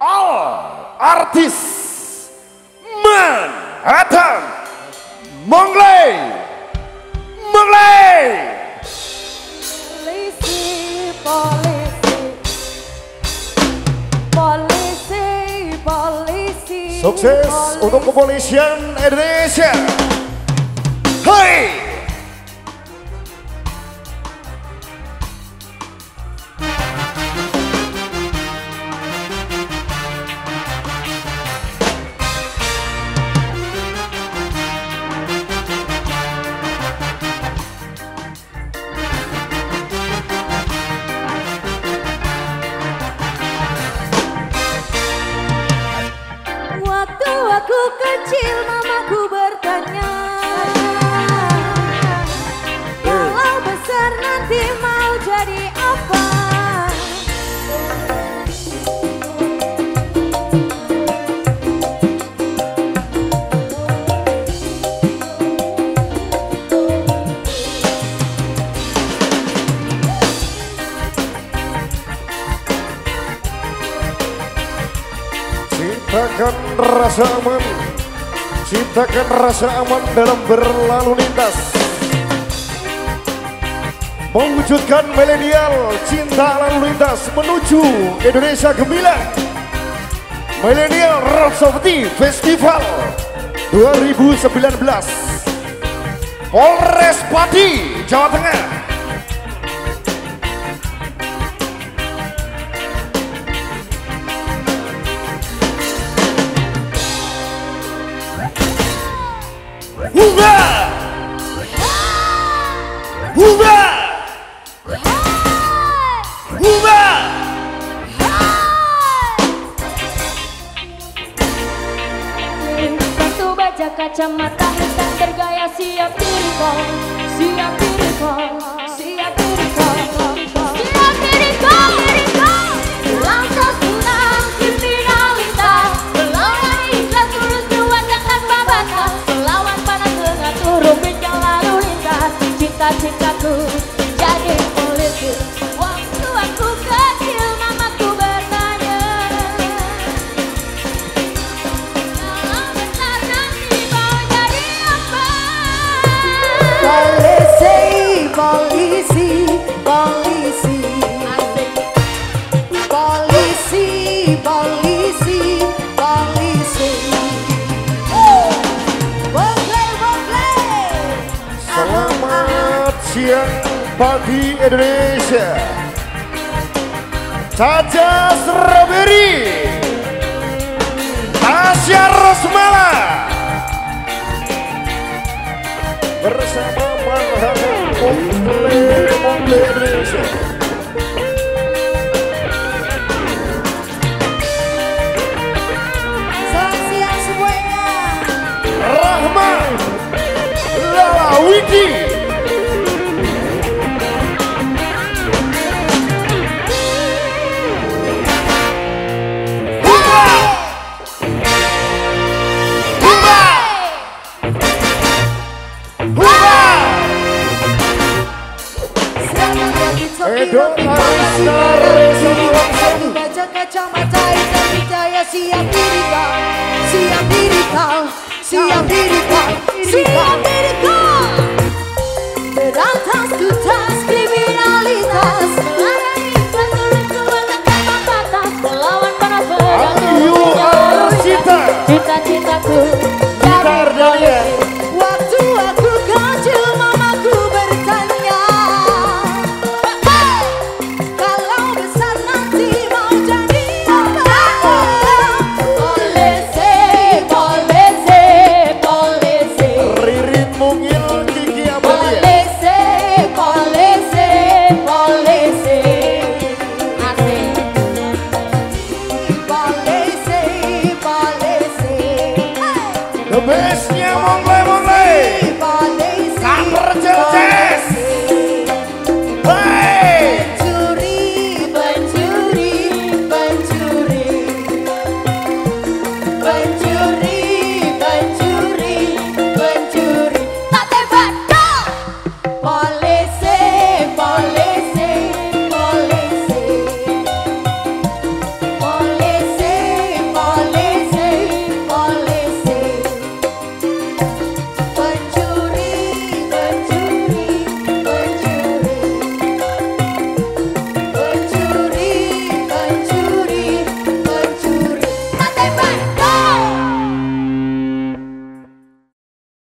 all artis Manhattan Mongley. Mongley. Polisi, polisi. Polisi, polisi Sukses polisi. untuk kepolisian Indonesia. Hai Waktu Ciptakan rasa aman. Ciptakan rasa aman dalam berlalu lintas. Mewujudkan milenial cinta lalu lintas menuju Indonesia gemilang. Millennial Rhapsody Festival 2019 Polres Pati, Jawa Tengah Hurra! Hurra! Hurra! Satu baja kacamata hitam bergaya siap diri Siap diri siang pagi Indonesia. Caca Strawberry. Tasya Rosmala. Bersama Mongle Mongle Indonesia. Selamat Edo baca kacamata hitam percaya siap diri kau Siap diri kau Siap diri kau